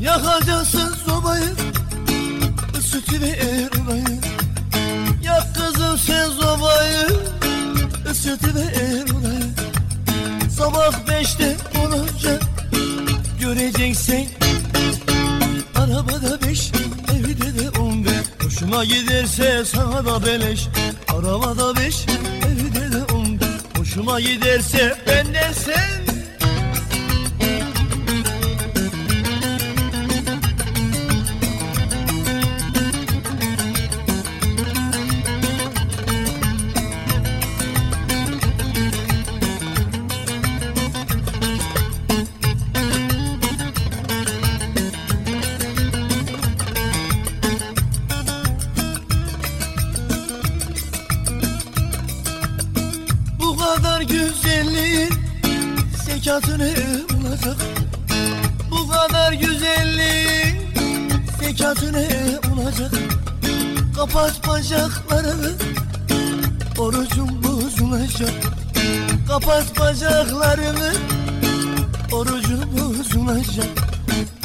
Yakacaksın sobayı Sütü ve erbayı Yak kızım sen sobayı Sütü ve erbayı Sabah beşte olunca Göreceksin. Arabada beş Evde de on beş. Hoşuma giderse sana da beleş. Arabada beş Evde de on beş. Hoşuma giderse benden sen güzelliğin zekatını bulacak. Bu kadar güzelliğin zekatını bulacak. Kapat bacaklarını orucun bozulacak. Kapat bacaklarını orucun bozulacak.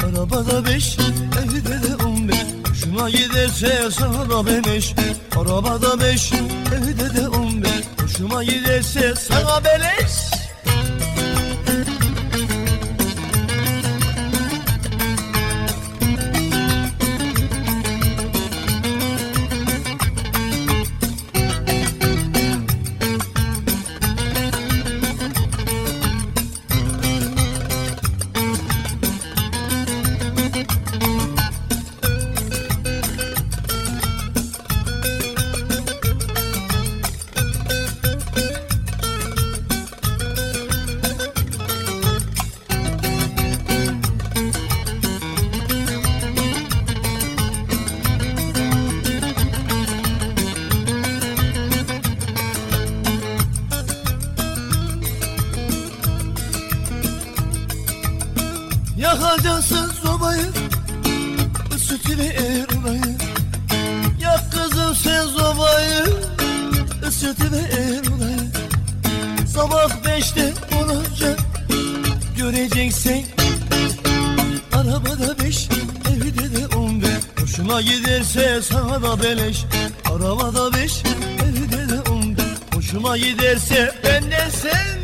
Arabada beş evde de on beş Hoşuma giderse sana beleş Arabada beş evde de on beş. Hoşuma giderse sana beleş Yakacaksın sobayı Sütü ve erbayı Yak kızım sen sobayı Sütü ve erbayı Sabah beşte olunca Göreceksin. Arabada beş Evde de on beş. Hoşuma giderse sana da beleş. Arabada beş Evde de on beş. Hoşuma giderse benden sen